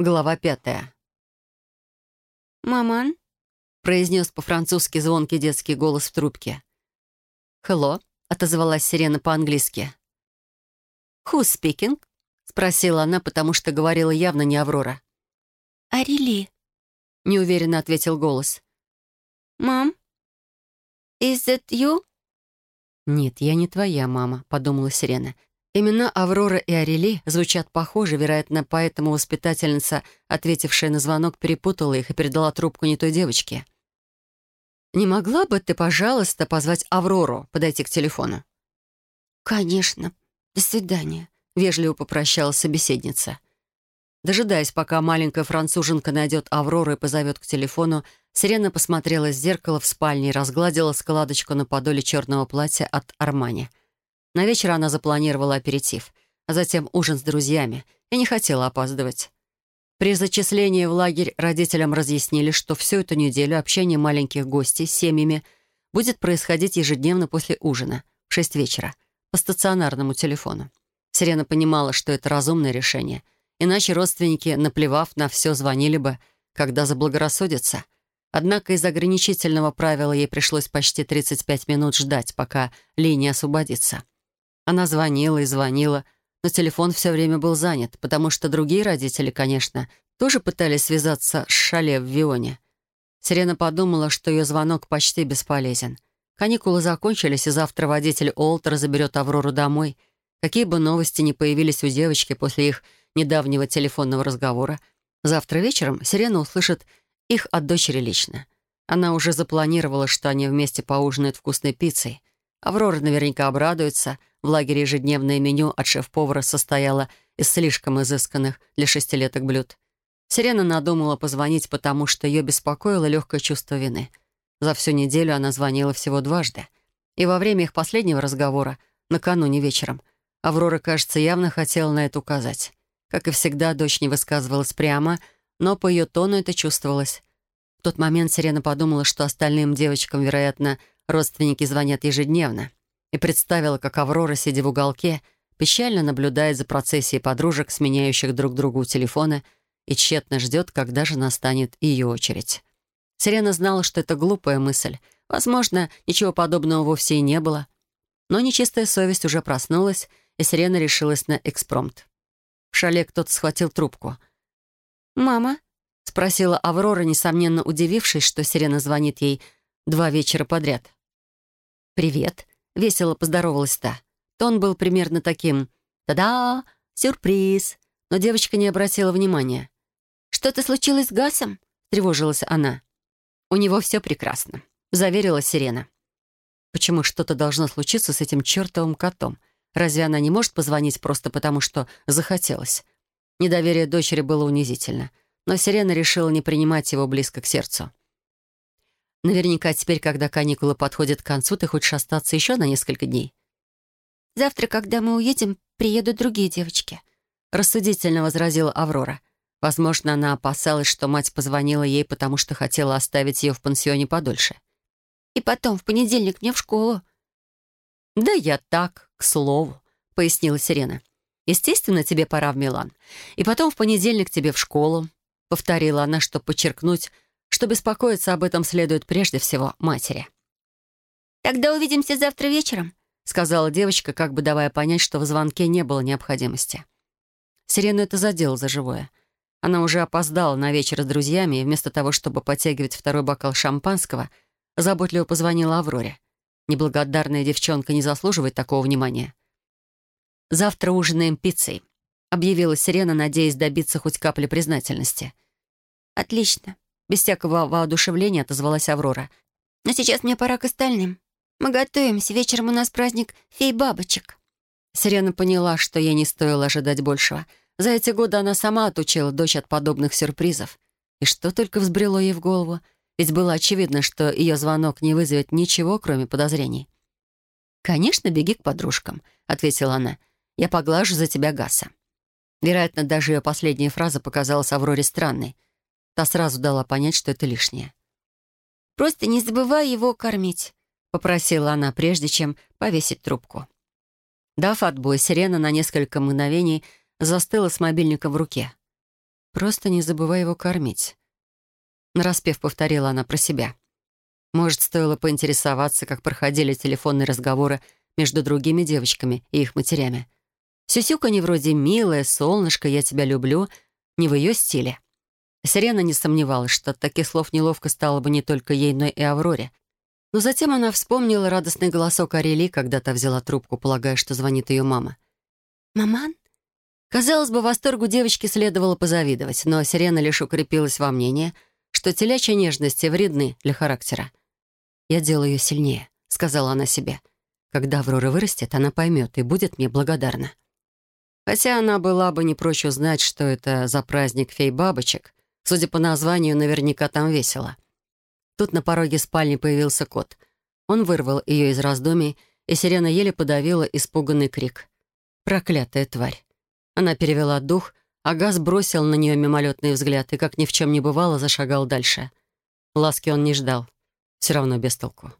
Глава пятая. «Маман?» — произнес по-французски звонкий детский голос в трубке. «Hello», — отозвалась сирена по-английски. «Who's speaking?» — спросила она, потому что говорила явно не Аврора. «Арели». Неуверенно ответил голос. «Мам? Is that you?» «Нет, я не твоя мама», — подумала сирена. Имена Аврора и Арели звучат похоже, вероятно, поэтому воспитательница, ответившая на звонок, перепутала их и передала трубку не той девочке. «Не могла бы ты, пожалуйста, позвать Аврору подойти к телефону?» «Конечно. До свидания», — вежливо попрощалась собеседница. Дожидаясь, пока маленькая француженка найдет Аврору и позовет к телефону, Сирена посмотрела в зеркало в спальне и разгладила складочку на подоле черного платья от Армани — на вечер она запланировала аперитив, а затем ужин с друзьями, и не хотела опаздывать. При зачислении в лагерь родителям разъяснили, что всю эту неделю общение маленьких гостей с семьями будет происходить ежедневно после ужина, в шесть вечера, по стационарному телефону. Сирена понимала, что это разумное решение, иначе родственники, наплевав на все, звонили бы, когда заблагорассудится. Однако из ограничительного правила ей пришлось почти 35 минут ждать, пока линия освободится. Она звонила и звонила, но телефон все время был занят, потому что другие родители, конечно, тоже пытались связаться с Шале в Вионе. Сирена подумала, что ее звонок почти бесполезен. Каникулы закончились, и завтра водитель Олтер заберет Аврору домой. Какие бы новости ни появились у девочки после их недавнего телефонного разговора, завтра вечером Сирена услышит их от дочери лично. Она уже запланировала, что они вместе поужинают вкусной пиццей. Аврора наверняка обрадуется — в лагере ежедневное меню от шеф-повара состояло из слишком изысканных для шестилеток блюд. Сирена надумала позвонить, потому что ее беспокоило легкое чувство вины. За всю неделю она звонила всего дважды. И во время их последнего разговора, накануне вечером, Аврора, кажется, явно хотела на это указать. Как и всегда, дочь не высказывалась прямо, но по ее тону это чувствовалось. В тот момент Сирена подумала, что остальным девочкам, вероятно, родственники звонят ежедневно — и представила, как Аврора, сидя в уголке, печально наблюдает за процессией подружек, сменяющих друг другу телефоны, и тщетно ждет, когда же настанет ее очередь. Сирена знала, что это глупая мысль. Возможно, ничего подобного вовсе и не было. Но нечистая совесть уже проснулась, и Сирена решилась на экспромт. В шале кто-то схватил трубку. «Мама?» — спросила Аврора, несомненно удивившись, что Сирена звонит ей два вечера подряд. «Привет», — весело поздоровалась та. Тон был примерно таким «Та-да! Сюрприз!» Но девочка не обратила внимания. «Что-то случилось с Гасом?» — тревожилась она. «У него все прекрасно», — заверила Сирена. «Почему что-то должно случиться с этим чертовым котом? Разве она не может позвонить просто потому, что захотелось?» Недоверие дочери было унизительно, но Сирена решила не принимать его близко к сердцу. Наверняка теперь, когда каникулы подходят к концу, ты хочешь остаться еще на несколько дней. «Завтра, когда мы уедем, приедут другие девочки», — рассудительно возразила Аврора. Возможно, она опасалась, что мать позвонила ей, потому что хотела оставить ее в пансионе подольше. «И потом, в понедельник мне в школу». «Да я так, к слову», — пояснила Сирена. «Естественно, тебе пора в Милан. И потом в понедельник тебе в школу», — повторила она, чтобы подчеркнуть, что беспокоиться об этом следует прежде всего матери. «Тогда увидимся завтра вечером», — сказала девочка, как бы давая понять, что в звонке не было необходимости. Сирену это задело за живое. Она уже опоздала на вечер с друзьями, и вместо того, чтобы подтягивать второй бокал шампанского, заботливо позвонила Авроре. Неблагодарная девчонка не заслуживает такого внимания. «Завтра ужинаем пиццей», — объявила Сирена, надеясь добиться хоть капли признательности. «Отлично», без всякого воодушевления отозвалась Аврора. «Но сейчас мне пора к остальным. Мы готовимся. Вечером у нас праздник фей-бабочек». Сирена поняла, что ей не стоило ожидать большего. За эти годы она сама отучила дочь от подобных сюрпризов. И что только взбрело ей в голову. Ведь было очевидно, что ее звонок не вызовет ничего, кроме подозрений. «Конечно, беги к подружкам», — ответила она. «Я поглажу за тебя Гаса». Вероятно, даже ее последняя фраза показалась Авроре странной. Та сразу дала понять, что это лишнее. «Просто не забывай его кормить», — попросила она, прежде чем повесить трубку. Дав отбой, сирена на несколько мгновений застыла с мобильником в руке. Просто не забывай его кормить. Нараспев повторила она про себя. Может, стоило поинтересоваться, как проходили телефонные разговоры между другими девочками и их матерями. Сюсюка не вроде «милая», «солнышко», «я тебя люблю», не в ее стиле. Сирена не сомневалась, что от таких слов неловко стало бы не только ей, но и Авроре. Но затем она вспомнила радостный голосок Арели, когда та взяла трубку, полагая, что звонит ее мама. «Маман?» Казалось бы, восторгу девочки следовало позавидовать, но Сирена лишь укрепилась во мнении, что телячьи нежности вредны для характера. «Я делаю ее сильнее», — сказала она себе. «Когда Аврора вырастет, она поймет и будет мне благодарна». Хотя она была бы не прочь узнать, что это за праздник фей-бабочек, судя по названию, наверняка там весело. Тут на пороге спальни появился кот. Он вырвал ее из раздумий, и сирена еле подавила испуганный крик. «Проклятая тварь!» Она перевела дух, а Газ бросил на нее мимолетный взгляд и, как ни в чем не бывало, зашагал дальше. Ласки он не ждал. Все равно без толку.